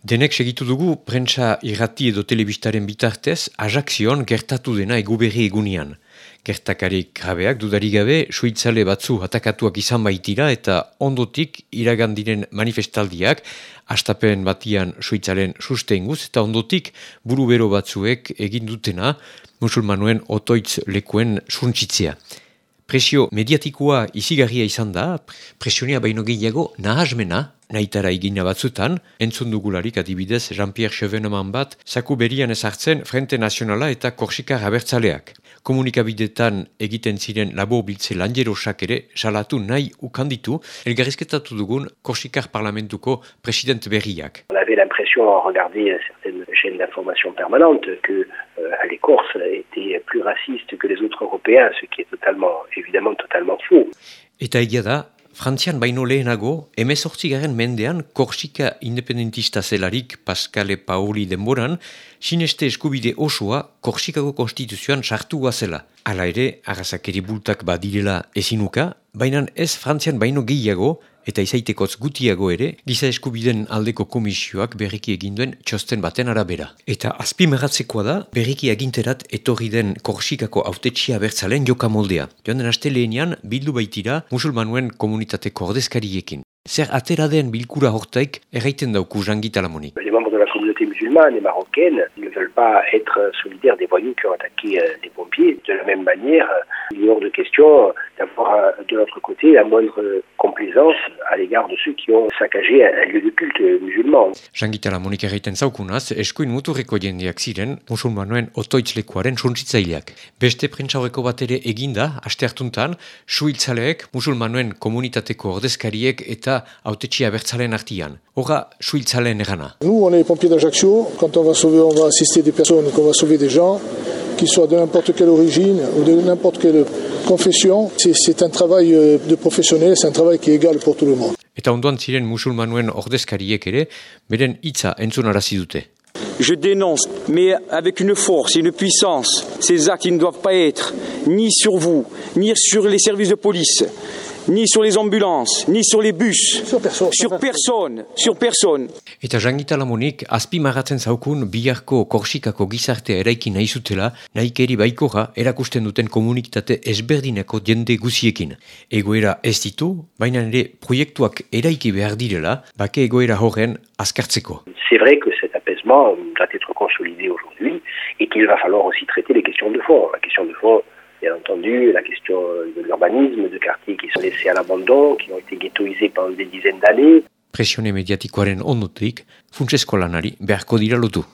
Denek segitu dugu prentsa irrati edo telebistaren bitartez ajakzion gertatu dena eguberri egunian. Gertakarik grabeak dudari gabe suitzale batzu atakatuak izan baitira eta ondotik iragandiren manifestaldiak astapen batian suitzalen sustenguz eta ondotik burubero batzuek egin dutena musulmanuen otoitz lekuen suntzitzea. Presio mediatikoa izigarria izan da, presionia baino gehiago nahazmena nahitara egina batzutan, entzun dugularik adibidez Jean-Pierre Chevenoman bat, zaku berian ezartzen Frente Nazionala eta Korsika Rabertzaleak. Komunikabidetan egiten ziren labo biltze lanjerosak ere salatu nahi ukanditu, elgarrizketatu dugun Korsikar Parlamentuko president berriak. On avait l'impression en regarder certaines chaînes d'information permanente que euh, les Corses étaient plus racistes que les autres Européens, ce qui est totalement, évidemment totalement faux. Eta egia da, Frantzian baino lehenago, emezortzigaren mendean Korsika independentista zelarik Pascale Paoli denboran, sineste eskubide osoa Korsikako konstituzioan sartu zela. Hala ere, arrazakeri bultak badirela ezinuka, baina ez Frantzian baino gehiago, eta izaitekotz gutiago ere, giza eskubiden aldeko komisioak berriki eginduen txosten baten arabera. Eta azpimeratzekoa da, berriki eginterat etorri den korsikako autetxia bertzalen joka moldea. Joan den aste lehenian, bildu baitira musulmanuen komunitateko ordezkariekin. Zer atera den bilkura hortaik erraiten dauku jangita lamonik. Les membres de la communauté musulmane et marocaine ne veulent pas être solidaires des voyous qui ont attaqué euh, les pompiers. De la même manière, il est hors de question d'avoir euh, de notre côté la moindre complaisance à l'égard de ceux qui ont saccagé un lieu de culte musulman. Jangita lamonik erraiten zaukunaz, eskuin muturreko jendeak ziren musulmanoen otoitzlekuaren suntsitzaileak. Beste prentsaurreko bat ere eginda, aste hartuntan, suiltzaleek musulmanoen komunitateko ordezkariek eta autetxia bertzalen artian. Hora, suiltzalen egana. Nous, on est pompiers d'Ajaccio. Quand on va sauver, on va assister des personnes, qu'on va sauver des gens, qui soient de n'importe quelle origine ou de n'importe quelle confession. C'est un travail euh, de professionnel, c'est un travail qui est égal pour tout le monde. Eta ondoan ziren musulmanuen ordezkariek ere, beren hitza entzun arazi dute. Je dénonce, mais avec une force et une puissance, ces actes qui ne doivent pas être ni sur vous, ni sur les services de police, ni sur les ambulances, ni sur les bus. Sur personne. Sur personne. Sur personne. Eta jangita lamonik, azpi marratzen zaukun biharko korsikako gizartea eraiki nahi zutela, nahikeri baikora erakusten duten komunitate ezberdineko jende guziekin. Egoera ez ditu, baina ere proiektuak eraiki behar direla, bake egoera horren azkartzeko. C'est vrai que cet apaisement doit être consolidé aujourd'hui et qu'il va falloir aussi traiter les questions de fond. La question de fond, bien entendu, la question de l'urbanisme, de quartiers qui sont laissés à l'abandon, qui ont été ghettoisés pendant des dizaines d'années. Presione mediatikoaren ondotik, funtsesko lanari beharko dira lotu.